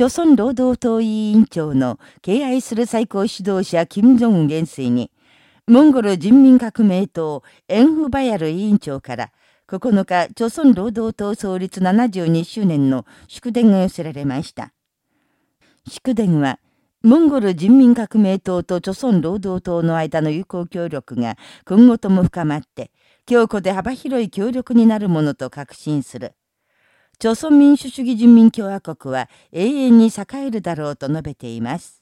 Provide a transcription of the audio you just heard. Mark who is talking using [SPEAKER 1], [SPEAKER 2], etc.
[SPEAKER 1] 朝鮮労働党委員長の敬愛する最高指導者金正恩元帥に、モンゴル人民革命党エンフバヤル委員長から9日、朝鮮労働党創立72周年の祝電が寄せられました。祝電は、モンゴル人民革命党と朝鮮労働党の間の友好協力が今後とも深まって、強固で幅広い協力になるものと確信する。朝鮮民主主義人民共和国は永遠に栄えるだろうと述べています。